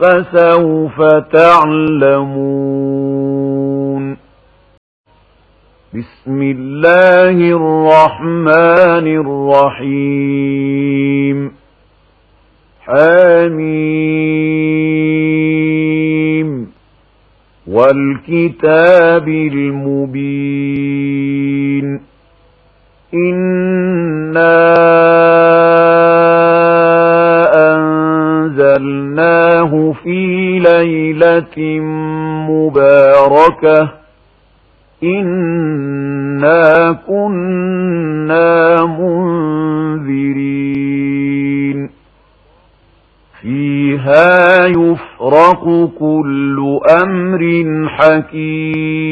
فسوف تعلمون. بسم الله الرحمن الرحيم. حميم. والكتاب المبين. إِنَّا ليلة مباركة. إنا كنا منذرين. فيها يفرق كل أمر حكيم.